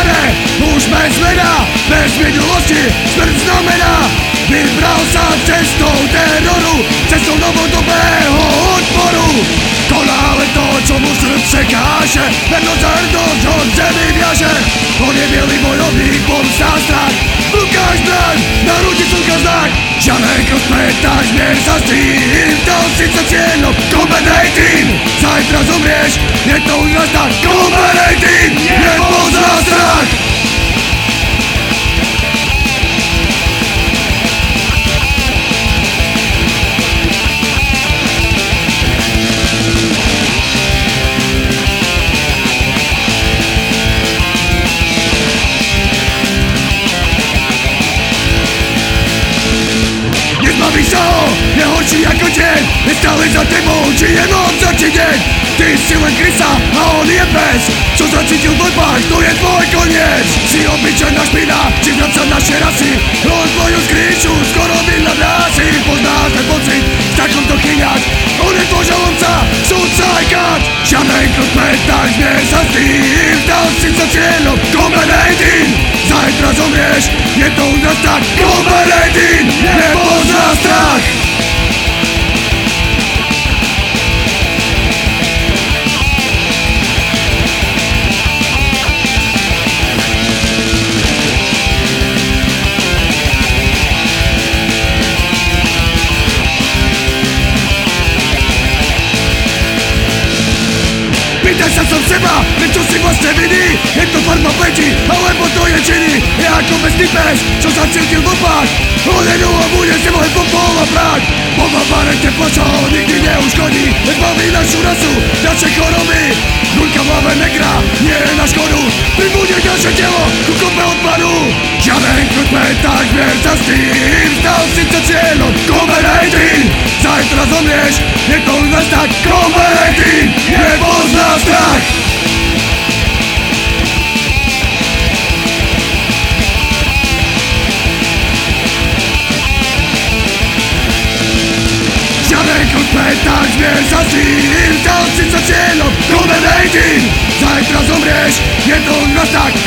staré už bez mena, bez minulosti smrť znamená. Vybral sa cestou teroru, cestou novodobého odporu. To ale to, čo mu srdc překáže, vernosť za hrdosť od zemi viaže. On je bielý bojovník, pomstá strach, v rukách zbraň, na ruti slnka znak. Žiadne krv zmier sa s tým, to síce cieľom, kombat hej tým Zajtra zomrieš, je to už raz tak, horší ako deň. Je za tebou, či je noc, či deň. Ty si len krysa a on je pes. Čo zacítil v voľbách, to je tvoj koniec. Si obyčajná špina, či sa naše rasy. On tvoju skríču, skoro na vrási Poznáš ten pocit, v takomto chyňať On je tvoj žalomca, súdca aj kat pred, tak znie sa s tým Dal si sa cieľom, Copenhagen Zajtra zomrieš, je to u nás tak Copenhagen, sa som seba, prečo si vlastne viní Je to farba pleti, alebo to je činy. Je ako bestný pes, čo sa cítil v opách Hodinu a bude si môj popol a prach Bomba barete plačo, nikdy neuškodí. Nezbaví našu rasu, naše choroby. V hlave negra, nie je na škodu. Pribude naše telo, ku kope odpadu. Žiaden krutme, tak mier sa s tým Stal si sa cieľom, Copenhagen Zajtra zomrieš, je to u nás tak nepozná strach! Žiaden krutme, tak zmier sa s tým Stal si sa cieľom, Copenhagen Zajtra zomrieš, je to u nás tak